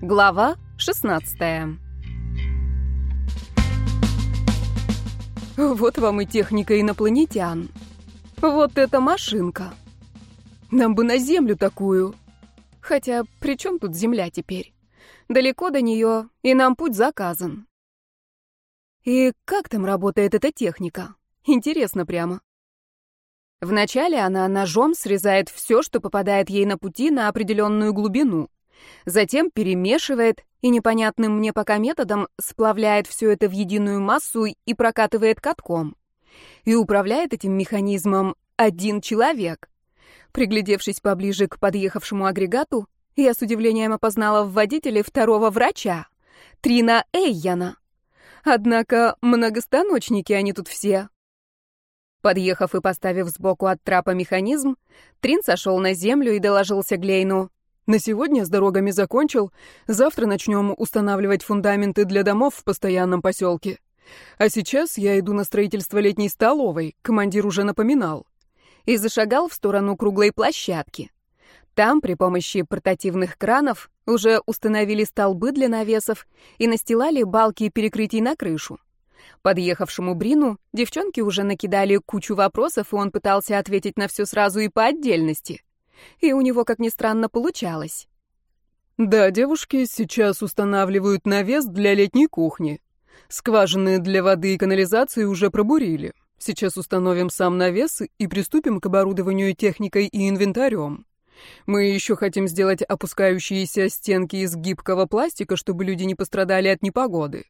Глава 16 Вот вам и техника инопланетян. Вот эта машинка. Нам бы на Землю такую. Хотя, при чем тут Земля теперь? Далеко до нее, и нам путь заказан. И как там работает эта техника? Интересно прямо. Вначале она ножом срезает все, что попадает ей на пути на определенную глубину. Затем перемешивает и непонятным мне пока методом сплавляет все это в единую массу и прокатывает катком. И управляет этим механизмом один человек. Приглядевшись поближе к подъехавшему агрегату, я с удивлением опознала в водителе второго врача, Трина Эйяна. Однако многостаночники они тут все. Подъехав и поставив сбоку от трапа механизм, Трин сошел на землю и доложился Глейну. На сегодня с дорогами закончил. Завтра начнем устанавливать фундаменты для домов в постоянном поселке. А сейчас я иду на строительство летней столовой. Командир уже напоминал. И зашагал в сторону круглой площадки. Там при помощи портативных кранов уже установили столбы для навесов и настилали балки перекрытий на крышу. Подъехавшему Брину девчонки уже накидали кучу вопросов, и он пытался ответить на все сразу и по отдельности. И у него, как ни странно, получалось. «Да, девушки сейчас устанавливают навес для летней кухни. Скважины для воды и канализации уже пробурили. Сейчас установим сам навес и приступим к оборудованию техникой и инвентарем. Мы еще хотим сделать опускающиеся стенки из гибкого пластика, чтобы люди не пострадали от непогоды.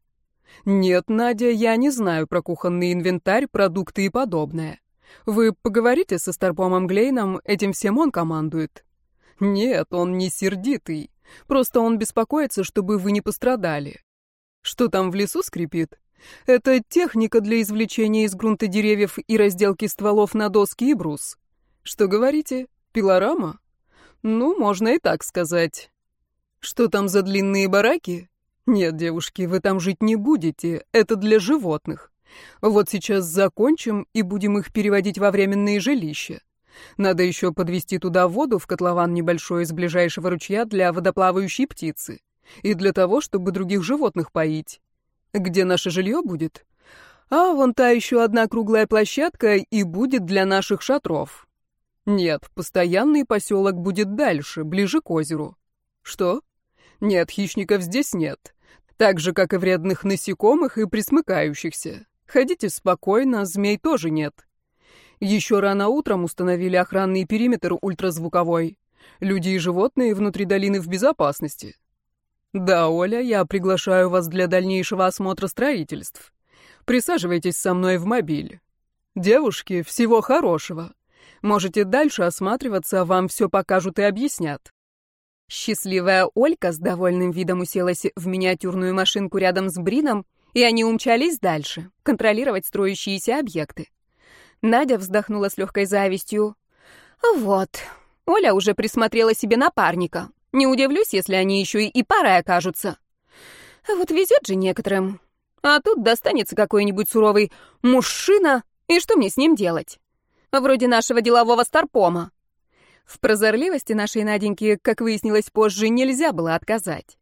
Нет, Надя, я не знаю про кухонный инвентарь, продукты и подобное. Вы поговорите со Старпомом Глейном, этим всем он командует. Нет, он не сердитый. Просто он беспокоится, чтобы вы не пострадали. Что там в лесу скрипит? Это техника для извлечения из грунта деревьев и разделки стволов на доски и брус. Что говорите? Пилорама? Ну, можно и так сказать. Что там за длинные бараки? Нет, девушки, вы там жить не будете. Это для животных. Вот сейчас закончим и будем их переводить во временные жилища. Надо еще подвести туда воду в котлован небольшой из ближайшего ручья для водоплавающей птицы. И для того, чтобы других животных поить. Где наше жилье будет? А вон та еще одна круглая площадка и будет для наших шатров. Нет, постоянный поселок будет дальше, ближе к озеру. Что? Нет, хищников здесь нет. Так же, как и вредных насекомых и присмыкающихся. Ходите спокойно, змей тоже нет. Еще рано утром установили охранный периметр ультразвуковой. Люди и животные внутри долины в безопасности. Да, Оля, я приглашаю вас для дальнейшего осмотра строительств. Присаживайтесь со мной в мобиль. Девушки, всего хорошего. Можете дальше осматриваться, вам все покажут и объяснят. Счастливая Олька с довольным видом уселась в миниатюрную машинку рядом с Брином и они умчались дальше, контролировать строящиеся объекты. Надя вздохнула с легкой завистью. «Вот, Оля уже присмотрела себе напарника. Не удивлюсь, если они еще и парой окажутся. Вот везет же некоторым. А тут достанется какой-нибудь суровый мужчина, и что мне с ним делать? Вроде нашего делового старпома». В прозорливости нашей Наденьки, как выяснилось позже, нельзя было отказать.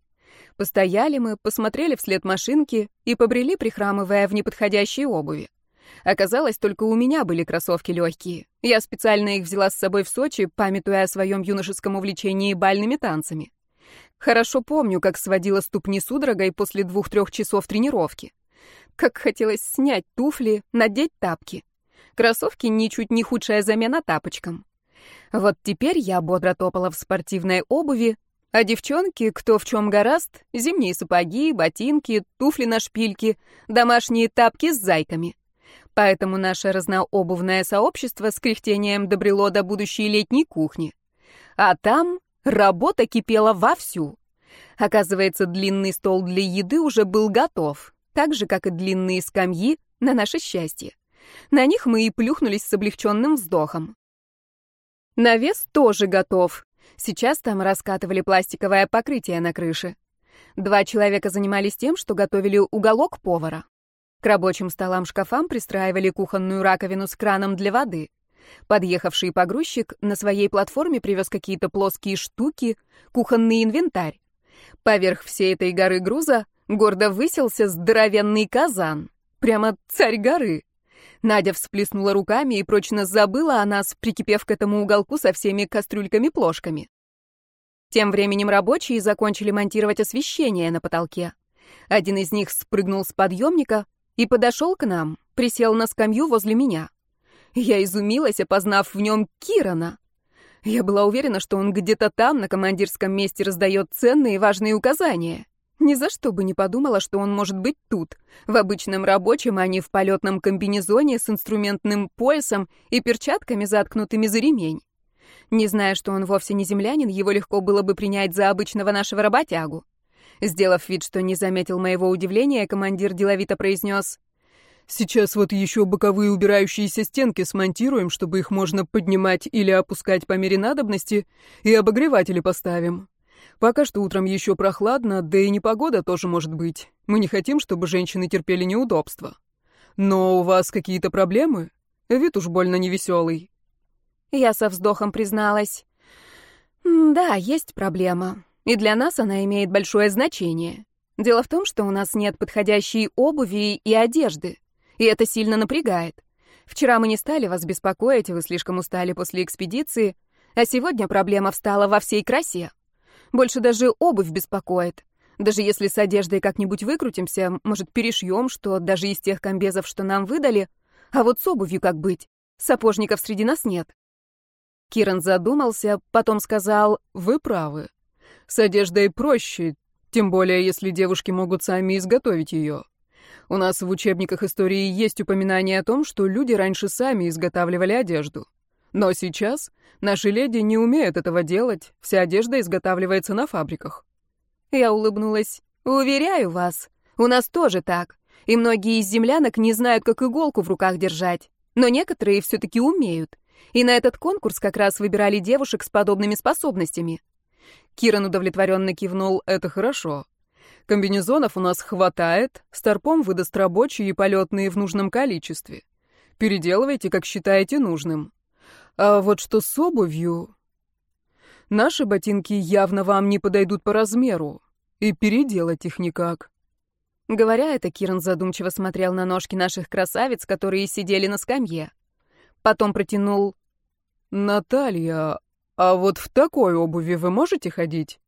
Постояли мы, посмотрели вслед машинки и побрели, прихрамывая в неподходящей обуви. Оказалось, только у меня были кроссовки легкие. Я специально их взяла с собой в Сочи, памятуя о своем юношеском увлечении бальными танцами. Хорошо помню, как сводила ступни судорогой после двух-трех часов тренировки. Как хотелось снять туфли, надеть тапки. Кроссовки ничуть не худшая замена тапочкам. Вот теперь я бодро топала в спортивной обуви, а девчонки, кто в чем гораст, зимние сапоги, ботинки, туфли на шпильке, домашние тапки с зайками. Поэтому наше разнообувное сообщество с кряхтением добрело до будущей летней кухни. А там работа кипела вовсю. Оказывается, длинный стол для еды уже был готов, так же, как и длинные скамьи на наше счастье. На них мы и плюхнулись с облегченным вздохом. Навес тоже готов, Сейчас там раскатывали пластиковое покрытие на крыше. Два человека занимались тем, что готовили уголок повара. К рабочим столам-шкафам пристраивали кухонную раковину с краном для воды. Подъехавший погрузчик на своей платформе привез какие-то плоские штуки, кухонный инвентарь. Поверх всей этой горы груза гордо высился здоровенный казан. Прямо царь горы. Надя всплеснула руками и прочно забыла о нас, прикипев к этому уголку со всеми кастрюльками-плошками. Тем временем рабочие закончили монтировать освещение на потолке. Один из них спрыгнул с подъемника и подошел к нам, присел на скамью возле меня. Я изумилась, опознав в нем Кирана. Я была уверена, что он где-то там, на командирском месте, раздает ценные и важные указания. Ни за что бы не подумала, что он может быть тут, в обычном рабочем, а не в полетном комбинезоне с инструментным поясом и перчатками, заткнутыми за ремень. Не зная, что он вовсе не землянин, его легко было бы принять за обычного нашего работягу. Сделав вид, что не заметил моего удивления, командир деловито произнес «Сейчас вот еще боковые убирающиеся стенки смонтируем, чтобы их можно поднимать или опускать по мере надобности, и обогреватели поставим. Пока что утром еще прохладно, да и непогода тоже может быть. Мы не хотим, чтобы женщины терпели неудобства. Но у вас какие-то проблемы? Вид уж больно невеселый». Я со вздохом призналась. «Да, есть проблема. И для нас она имеет большое значение. Дело в том, что у нас нет подходящей обуви и одежды, и это сильно напрягает. Вчера мы не стали вас беспокоить, вы слишком устали после экспедиции, а сегодня проблема встала во всей красе. Больше даже обувь беспокоит. Даже если с одеждой как-нибудь выкрутимся, может, перешьем, что даже из тех комбезов, что нам выдали, а вот с обувью как быть? Сапожников среди нас нет. Киран задумался, потом сказал, «Вы правы. С одеждой проще, тем более если девушки могут сами изготовить ее. У нас в учебниках истории есть упоминание о том, что люди раньше сами изготавливали одежду. Но сейчас наши леди не умеют этого делать, вся одежда изготавливается на фабриках. Я улыбнулась. Уверяю вас, у нас тоже так. И многие из землянок не знают, как иголку в руках держать. Но некоторые все-таки умеют. И на этот конкурс как раз выбирали девушек с подобными способностями. Киран удовлетворенно кивнул, это хорошо. Комбинезонов у нас хватает, Старпом выдаст рабочие и полетные в нужном количестве. Переделывайте, как считаете нужным. А вот что с обувью... Наши ботинки явно вам не подойдут по размеру, и переделать их никак. Говоря это, Киран задумчиво смотрел на ножки наших красавиц, которые сидели на скамье. Потом протянул... «Наталья, «А вот в такой обуви вы можете ходить?»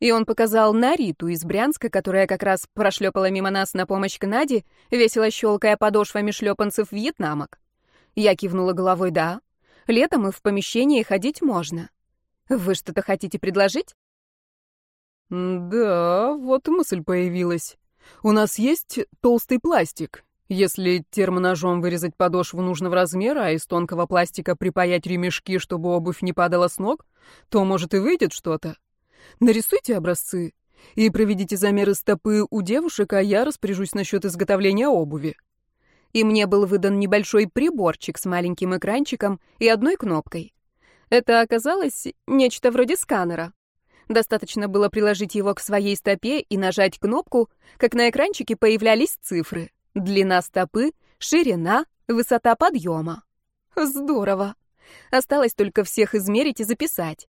И он показал на Риту из Брянска, которая как раз прошлепала мимо нас на помощь к Наде, весело щелкая подошвами шлепанцев вьетнамок. Я кивнула головой «да». Летом и в помещении ходить можно. Вы что-то хотите предложить? Да, вот мысль появилась. У нас есть толстый пластик. Если термоножом вырезать подошву нужного размера, а из тонкого пластика припаять ремешки, чтобы обувь не падала с ног, то, может, и выйдет что-то. Нарисуйте образцы и проведите замеры стопы у девушек, а я распоряжусь насчет изготовления обуви. И мне был выдан небольшой приборчик с маленьким экранчиком и одной кнопкой. Это оказалось нечто вроде сканера. Достаточно было приложить его к своей стопе и нажать кнопку, как на экранчике появлялись цифры. Длина стопы, ширина, высота подъема. Здорово. Осталось только всех измерить и записать.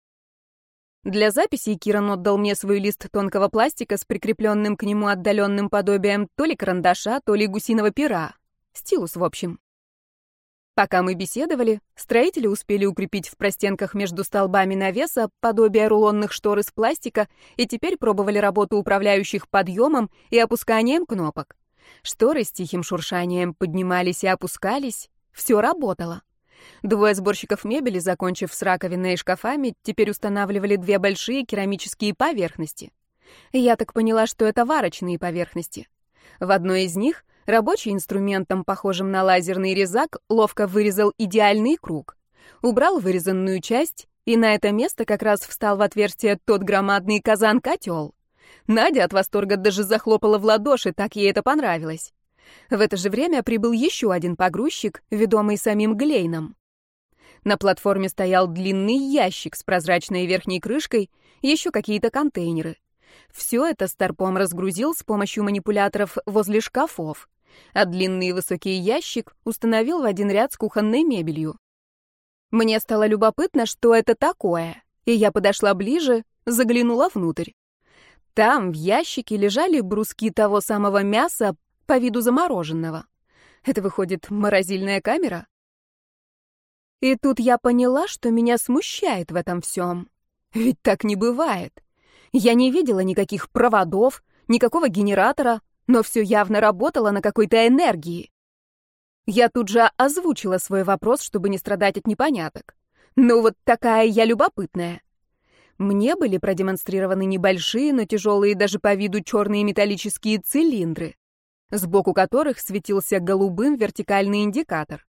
Для записи Киран отдал мне свой лист тонкого пластика с прикрепленным к нему отдаленным подобием то ли карандаша, то ли гусиного пера. Стилус, в общем. Пока мы беседовали, строители успели укрепить в простенках между столбами навеса подобие рулонных штор из пластика и теперь пробовали работу управляющих подъемом и опусканием кнопок. Шторы с тихим шуршанием поднимались и опускались. Все работало. Двое сборщиков мебели, закончив с раковиной и шкафами, теперь устанавливали две большие керамические поверхности. Я так поняла, что это варочные поверхности. В одной из них рабочий инструментом, похожим на лазерный резак, ловко вырезал идеальный круг. Убрал вырезанную часть, и на это место как раз встал в отверстие тот громадный казан-котел. Надя от восторга даже захлопала в ладоши, так ей это понравилось. В это же время прибыл еще один погрузчик, ведомый самим Глейном. На платформе стоял длинный ящик с прозрачной верхней крышкой, еще какие-то контейнеры. Все это Старпом разгрузил с помощью манипуляторов возле шкафов, а длинный высокий ящик установил в один ряд с кухонной мебелью. Мне стало любопытно, что это такое, и я подошла ближе, заглянула внутрь. Там в ящике лежали бруски того самого мяса по виду замороженного. Это выходит морозильная камера? И тут я поняла, что меня смущает в этом всем. Ведь так не бывает. Я не видела никаких проводов, никакого генератора, но все явно работало на какой-то энергии. Я тут же озвучила свой вопрос, чтобы не страдать от непоняток. Ну вот такая я любопытная. Мне были продемонстрированы небольшие, но тяжелые даже по виду черные металлические цилиндры, сбоку которых светился голубым вертикальный индикатор.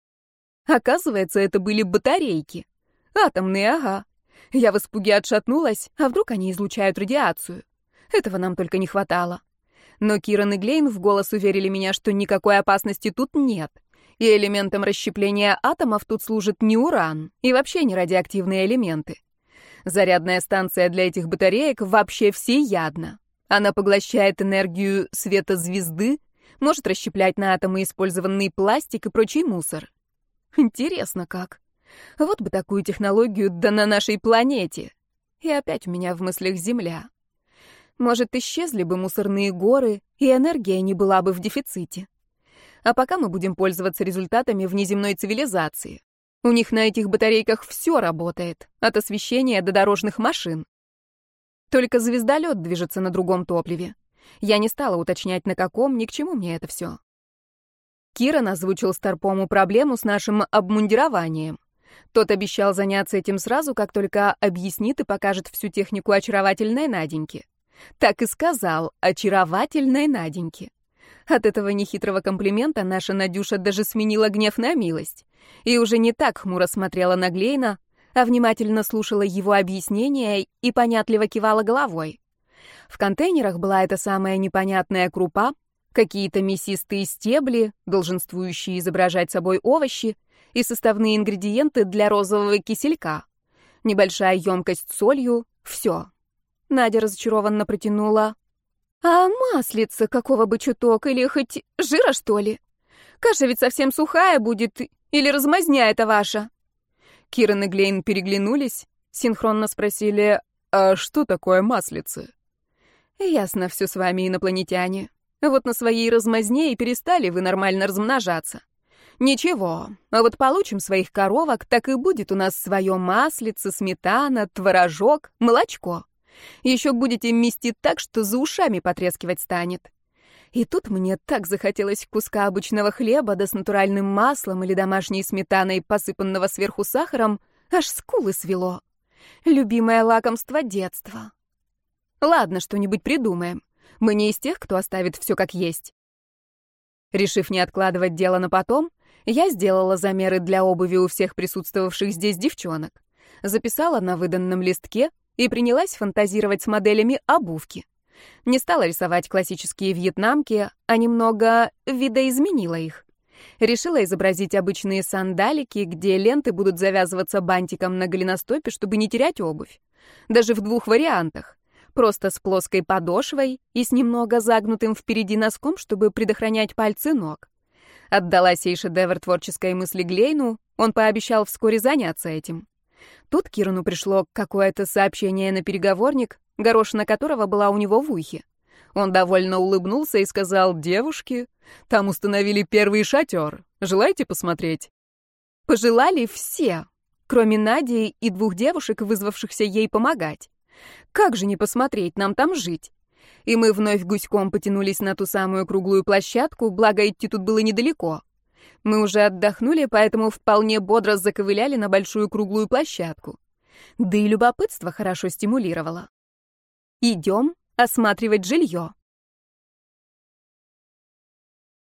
Оказывается, это были батарейки. Атомные, ага. Я в испуге отшатнулась, а вдруг они излучают радиацию? Этого нам только не хватало. Но Киран и Глейн в голос уверили меня, что никакой опасности тут нет. И элементом расщепления атомов тут служит не уран и вообще не радиоактивные элементы. Зарядная станция для этих батареек вообще всеядна. Она поглощает энергию света звезды, может расщеплять на атомы использованный пластик и прочий мусор. Интересно как. Вот бы такую технологию да на нашей планете. И опять у меня в мыслях Земля. Может, исчезли бы мусорные горы, и энергия не была бы в дефиците. А пока мы будем пользоваться результатами внеземной цивилизации. У них на этих батарейках все работает, от освещения до дорожных машин. Только звездолет движется на другом топливе. Я не стала уточнять, на каком, ни к чему мне это все. Киран озвучил Старпому проблему с нашим обмундированием. Тот обещал заняться этим сразу, как только объяснит и покажет всю технику очаровательной Наденьки. Так и сказал, очаровательной Наденьке. От этого нехитрого комплимента наша Надюша даже сменила гнев на милость. И уже не так хмуро смотрела на Глейна, а внимательно слушала его объяснения и понятливо кивала головой. В контейнерах была эта самая непонятная крупа, какие-то мясистые стебли, долженствующие изображать собой овощи, и составные ингредиенты для розового киселька. Небольшая емкость с солью — все. Надя разочарованно протянула. «А маслица какого бы чуток, или хоть жира, что ли? Каша ведь совсем сухая будет, или размазня это ваша?» Киран и Глейн переглянулись, синхронно спросили, «А что такое маслица?» «Ясно все с вами, инопланетяне. Вот на своей размазне и перестали вы нормально размножаться. Ничего, а вот получим своих коровок, так и будет у нас свое маслице, сметана, творожок, молочко. Еще будете местить так, что за ушами потрескивать станет. И тут мне так захотелось куска обычного хлеба, да с натуральным маслом или домашней сметаной, посыпанного сверху сахаром, аж скулы свело. Любимое лакомство детства. Ладно, что-нибудь придумаем. Мы не из тех, кто оставит все как есть. Решив не откладывать дело на потом, я сделала замеры для обуви у всех присутствовавших здесь девчонок. Записала на выданном листке и принялась фантазировать с моделями обувки. Не стала рисовать классические вьетнамки, а немного видоизменила их. Решила изобразить обычные сандалики, где ленты будут завязываться бантиком на голеностопе, чтобы не терять обувь. Даже в двух вариантах. Просто с плоской подошвой и с немного загнутым впереди носком, чтобы предохранять пальцы ног. Отдала сей шедевр творческой мысли Глейну, он пообещал вскоре заняться этим. Тут Кирану пришло какое-то сообщение на переговорник, горошина которого была у него в ухе. Он довольно улыбнулся и сказал, «Девушки, там установили первый шатер. Желаете посмотреть?» Пожелали все, кроме Нади и двух девушек, вызвавшихся ей помогать. Как же не посмотреть, нам там жить? И мы вновь гуськом потянулись на ту самую круглую площадку, благо идти тут было недалеко. Мы уже отдохнули, поэтому вполне бодро заковыляли на большую круглую площадку. Да и любопытство хорошо стимулировало. Идем осматривать жилье.